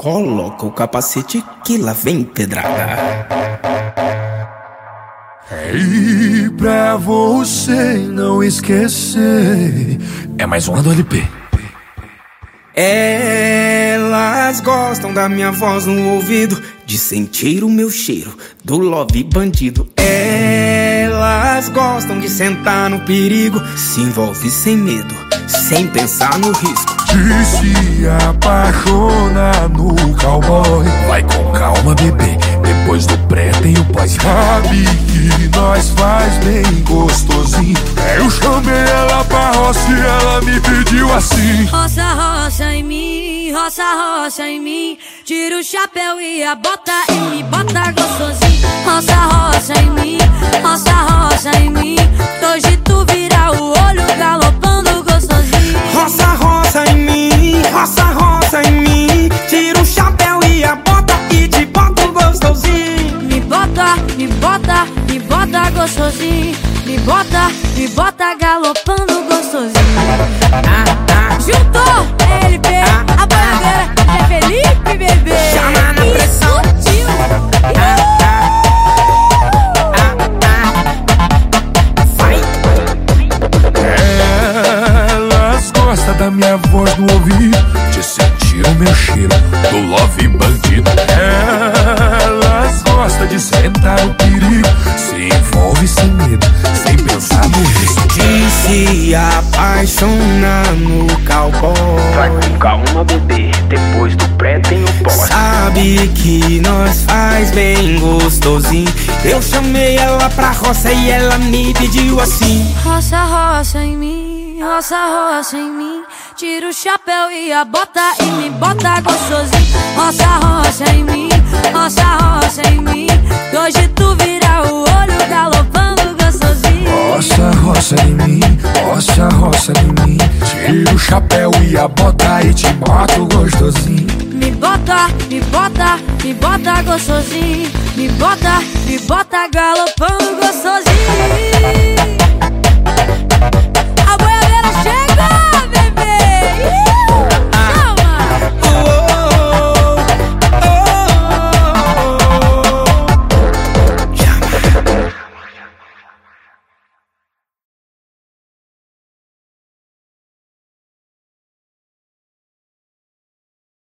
Coloca o capacete que lá vem pedrada. E pra você não esquecer, é mais uma do LP. Elas gostam da minha voz no ouvido, de sentir o meu cheiro do love bandido. Elas gostam de sentar no perigo, se envolve sem medo, sem pensar no risco. De se apaixonar no cowboy. Vai com calma, bebê. Depois do pré tem o pós. Sabe que nós faz bem gostosinho. Eu chamei ela pra roça e ela me pediu assim. Roça, roça em mim, roça, roça em mim. Tira o chapéu e a bota e me bota gostosinho. Roça, roça em mim, roça gostosinho. Me bota, me bota galopando gostosinho. Ah, ah, Juntou LP, a bandeira é Felipe Bebê. Chama na E pressão. sutil. Elas gostam da minha voz no ouvido. De sentir o meu cheiro do love bandido. Elas gostam de sentar no perigo. Se apaixonar no cowboy. Vai com calma, bebê. Depois do pré tem o pós. Sabe que nós faz bem gostosinho. Eu chamei ela pra roça e ela me pediu assim. Roça, roça em mim, roça, roça em mim. Tira o chapéu e a bota e me bota gostosinho. Roça, roça em mim, roça, roça em mim. Mim, roça, roça em mim. Tira o chapéu e a bota e te mato gostosinho. Me bota, me bota, me bota gostosinho. Me bota, me bota galopando gostosinho.